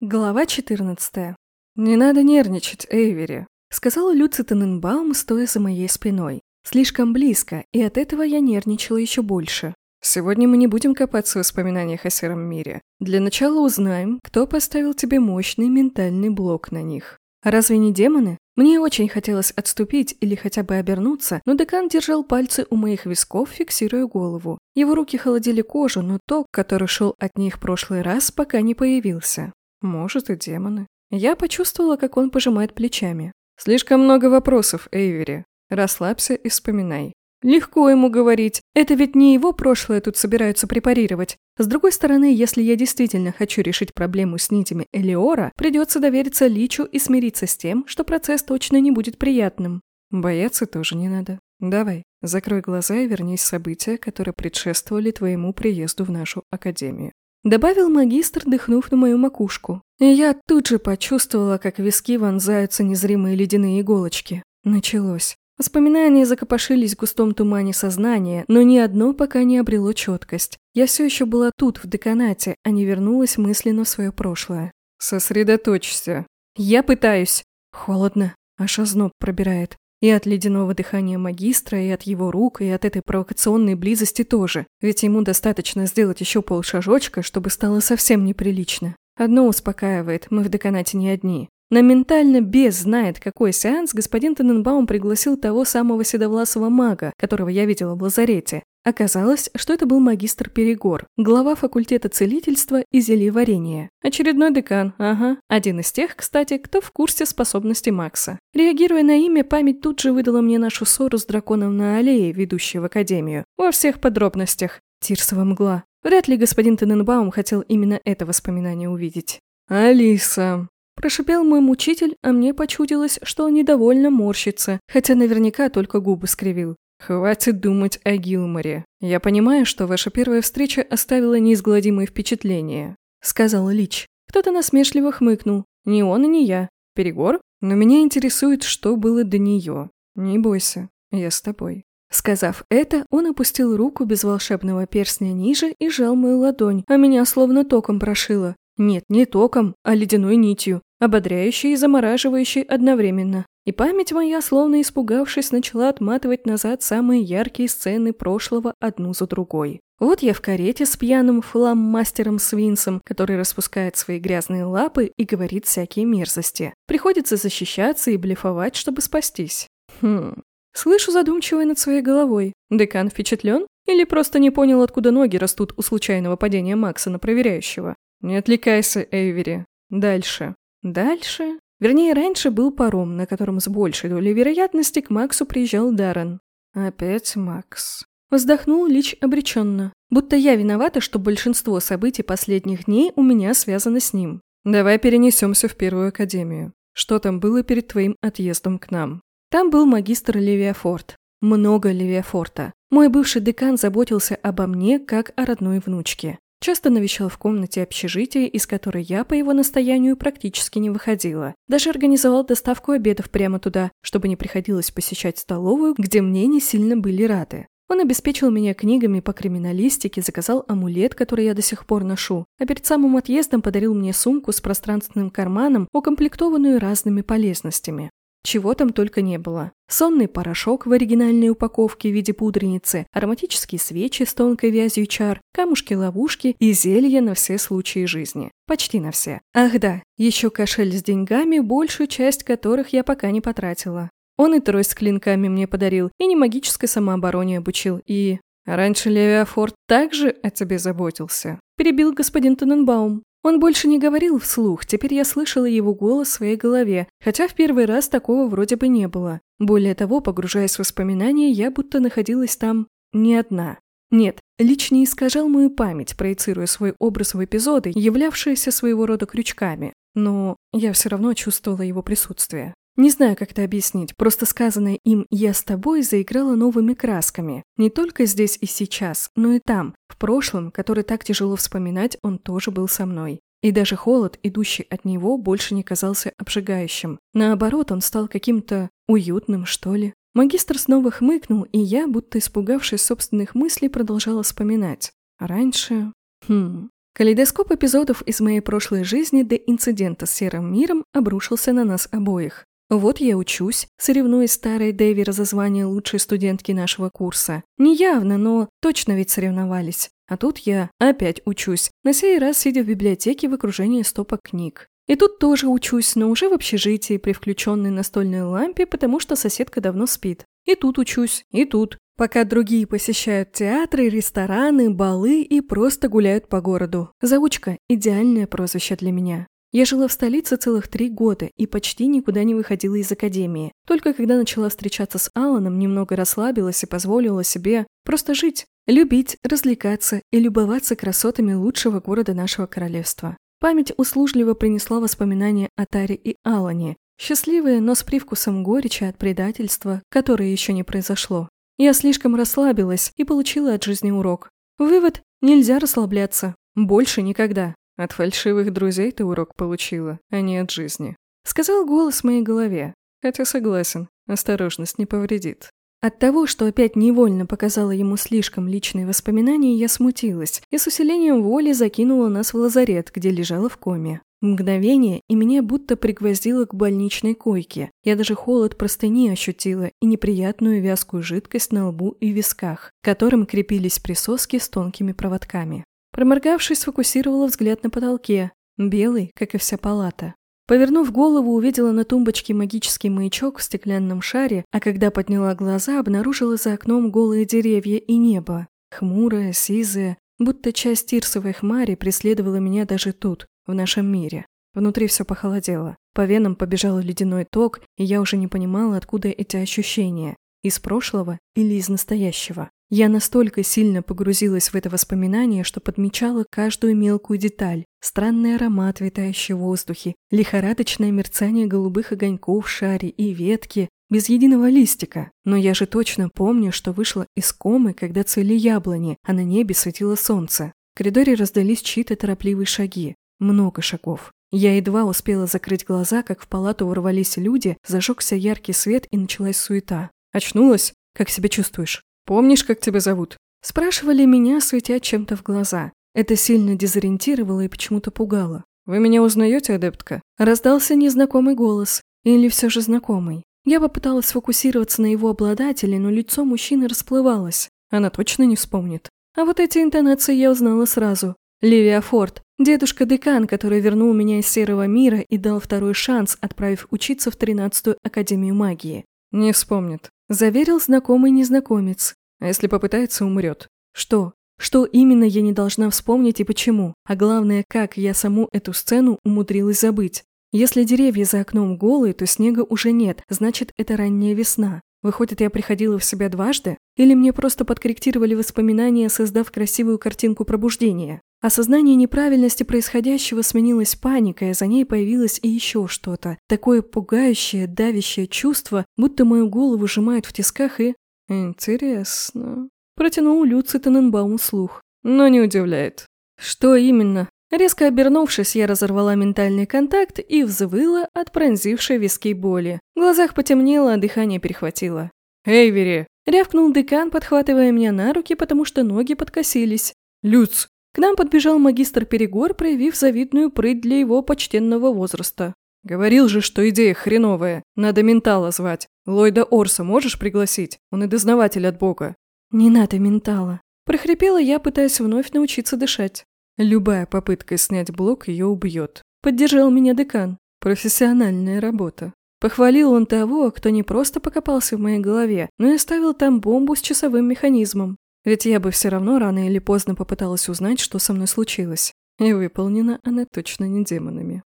Глава 14. «Не надо нервничать, Эйвери», — сказала Люци Тененбаум, стоя за моей спиной. Слишком близко, и от этого я нервничала еще больше. «Сегодня мы не будем копаться в воспоминаниях о сером мире. Для начала узнаем, кто поставил тебе мощный ментальный блок на них. Разве не демоны? Мне очень хотелось отступить или хотя бы обернуться, но декан держал пальцы у моих висков, фиксируя голову. Его руки холодили кожу, но ток, который шел от них в прошлый раз, пока не появился. Может, и демоны. Я почувствовала, как он пожимает плечами. Слишком много вопросов, Эйвери. Расслабься и вспоминай. Легко ему говорить. Это ведь не его прошлое тут собираются препарировать. С другой стороны, если я действительно хочу решить проблему с нитями Элиора, придется довериться Личу и смириться с тем, что процесс точно не будет приятным. Бояться тоже не надо. Давай, закрой глаза и вернись в события, которые предшествовали твоему приезду в нашу академию. Добавил магистр, дыхнув на мою макушку. И я тут же почувствовала, как виски вонзаются незримые ледяные иголочки. Началось. Воспоминания закопошились в густом тумане сознания, но ни одно пока не обрело четкость. Я все еще была тут, в деканате, а не вернулась мысленно в свое прошлое. «Сосредоточься». «Я пытаюсь». Холодно, аж озноб пробирает. И от ледяного дыхания магистра, и от его рук, и от этой провокационной близости тоже. Ведь ему достаточно сделать еще полшажочка, чтобы стало совсем неприлично. Одно успокаивает, мы в деканате не одни. На ментально без знает, какой сеанс господин Тененбаум пригласил того самого седовласого мага, которого я видела в лазарете. Оказалось, что это был магистр Перегор, глава факультета целительства и зельеварения. Очередной декан, ага. Один из тех, кстати, кто в курсе способностей Макса. Реагируя на имя, память тут же выдала мне нашу ссору с драконом на аллее, ведущей в академию. Во всех подробностях. Тирсова мгла. Вряд ли господин Тененбаум хотел именно это воспоминание увидеть. «Алиса», Прошипел мой мучитель, а мне почудилось, что он недовольно морщится, хотя наверняка только губы скривил. «Хватит думать о Гилморе. Я понимаю, что ваша первая встреча оставила неизгладимое впечатление», — сказал Лич. Кто-то насмешливо хмыкнул. «Не он и не я. Перегор? Но меня интересует, что было до нее. Не бойся, я с тобой». Сказав это, он опустил руку без волшебного перстня ниже и сжал мою ладонь, а меня словно током прошило. Нет, не током, а ледяной нитью, ободряющей и замораживающей одновременно. И память моя, словно испугавшись, начала отматывать назад самые яркие сцены прошлого одну за другой. Вот я в карете с пьяным флам-мастером Свинсом, который распускает свои грязные лапы и говорит всякие мерзости. Приходится защищаться и блефовать, чтобы спастись. Хм. Слышу задумчивое над своей головой. Декан впечатлен? Или просто не понял, откуда ноги растут у случайного падения Макса на проверяющего? Не отвлекайся, Эйвери. Дальше. Дальше? Вернее, раньше был паром, на котором с большей долей вероятности к Максу приезжал Даррен. Опять Макс. Вздохнул Лич обреченно. Будто я виновата, что большинство событий последних дней у меня связано с ним. Давай перенесемся в первую академию. Что там было перед твоим отъездом к нам? Там был магистр Левиафорт. Много Левиафорта. Мой бывший декан заботился обо мне, как о родной внучке. Часто навещал в комнате общежития, из которой я по его настоянию практически не выходила. Даже организовал доставку обедов прямо туда, чтобы не приходилось посещать столовую, где мне не сильно были рады. Он обеспечил меня книгами по криминалистике, заказал амулет, который я до сих пор ношу, а перед самым отъездом подарил мне сумку с пространственным карманом, укомплектованную разными полезностями. Чего там только не было. Сонный порошок в оригинальной упаковке в виде пудреницы, ароматические свечи с тонкой вязью чар, камушки-ловушки и зелья на все случаи жизни. Почти на все. Ах да, еще кошель с деньгами, большую часть которых я пока не потратила. Он и трость с клинками мне подарил, и не магической самообороне обучил, и... Раньше Левиафорд также о тебе заботился. Перебил господин Тененбаум. Он больше не говорил вслух, теперь я слышала его голос в своей голове, хотя в первый раз такого вроде бы не было. Более того, погружаясь в воспоминания, я будто находилась там не одна. Нет, Лич не искажал мою память, проецируя свой образ в эпизоды, являвшиеся своего рода крючками, но я все равно чувствовала его присутствие. Не знаю, как это объяснить, просто сказанное им «я с тобой» заиграло новыми красками. Не только здесь и сейчас, но и там, прошлом, который так тяжело вспоминать, он тоже был со мной. И даже холод, идущий от него, больше не казался обжигающим. Наоборот, он стал каким-то уютным, что ли. Магистр снова хмыкнул, и я, будто испугавшись собственных мыслей, продолжала вспоминать. А раньше... Хм... Калейдоскоп эпизодов из моей прошлой жизни до инцидента с серым миром обрушился на нас обоих. Вот я учусь, соревнуясь старой Дэвер за звание лучшей студентки нашего курса. Не явно, но точно ведь соревновались. А тут я опять учусь, на сей раз сидя в библиотеке в окружении стопок книг. И тут тоже учусь, но уже в общежитии при включенной настольной лампе, потому что соседка давно спит. И тут учусь, и тут. Пока другие посещают театры, рестораны, балы и просто гуляют по городу. Заучка – идеальное прозвище для меня. Я жила в столице целых три года и почти никуда не выходила из академии. Только когда начала встречаться с Аланом, немного расслабилась и позволила себе просто жить, любить, развлекаться и любоваться красотами лучшего города нашего королевства. Память услужливо принесла воспоминания о Таре и Алане, счастливые, но с привкусом горечи от предательства, которое еще не произошло. Я слишком расслабилась и получила от жизни урок. Вывод – нельзя расслабляться. Больше никогда. От фальшивых друзей ты урок получила, а не от жизни. Сказал голос в моей голове. Хотя согласен, осторожность не повредит. От того, что опять невольно показала ему слишком личные воспоминания, я смутилась и с усилением воли закинула нас в лазарет, где лежала в коме. Мгновение, и меня будто пригвоздило к больничной койке. Я даже холод простыни ощутила и неприятную вязкую жидкость на лбу и висках, к которым крепились присоски с тонкими проводками. Проморгавшись, сфокусировала взгляд на потолке, белый, как и вся палата. Повернув голову, увидела на тумбочке магический маячок в стеклянном шаре, а когда подняла глаза, обнаружила за окном голые деревья и небо. Хмурое, сизое, будто часть тирсовой хмари преследовала меня даже тут, в нашем мире. Внутри все похолодело. По венам побежал ледяной ток, и я уже не понимала, откуда эти ощущения. Из прошлого или из настоящего. Я настолько сильно погрузилась в это воспоминание, что подмечала каждую мелкую деталь. Странный аромат, витающий в воздухе, лихорадочное мерцание голубых огоньков в шаре и ветки, без единого листика. Но я же точно помню, что вышла из комы, когда цвели яблони, а на небе светило солнце. В коридоре раздались чьи-то торопливые шаги. Много шагов. Я едва успела закрыть глаза, как в палату ворвались люди, зажегся яркий свет и началась суета. Очнулась? Как себя чувствуешь? Помнишь, как тебя зовут?» Спрашивали меня, светя чем-то в глаза. Это сильно дезориентировало и почему-то пугало. «Вы меня узнаете, адептка?» Раздался незнакомый голос. Или все же знакомый. Я попыталась сфокусироваться на его обладателе, но лицо мужчины расплывалось. Она точно не вспомнит. А вот эти интонации я узнала сразу. Ливия Форд, дедушка-декан, который вернул меня из серого мира и дал второй шанс, отправив учиться в 13-ю Академию магии. «Не вспомнит», – заверил знакомый незнакомец. А если попытается, умрет. Что? Что именно я не должна вспомнить и почему? А главное, как я саму эту сцену умудрилась забыть? Если деревья за окном голые, то снега уже нет, значит, это ранняя весна. Выходит, я приходила в себя дважды? Или мне просто подкорректировали воспоминания, создав красивую картинку пробуждения? Осознание неправильности происходящего сменилось паникой, а за ней появилось и еще что-то. Такое пугающее, давящее чувство, будто мою голову сжимают в тисках и... «Интересно», – протянул Люци Тененбаум слух. «Но не удивляет». «Что именно?» Резко обернувшись, я разорвала ментальный контакт и взвыла от пронзившей виски боли. В глазах потемнело, а дыхание перехватило. «Эйвери!» – рявкнул декан, подхватывая меня на руки, потому что ноги подкосились. «Люц!» К нам подбежал магистр Перегор, проявив завидную прыть для его почтенного возраста. «Говорил же, что идея хреновая. Надо ментала звать. Ллойда Орса можешь пригласить? Он и дознаватель от бога». «Не надо ментала». Прохрипела я, пытаясь вновь научиться дышать. Любая попытка снять блок ее убьет. Поддержал меня декан. Профессиональная работа. Похвалил он того, кто не просто покопался в моей голове, но и оставил там бомбу с часовым механизмом. Ведь я бы все равно рано или поздно попыталась узнать, что со мной случилось. И выполнена она точно не демонами.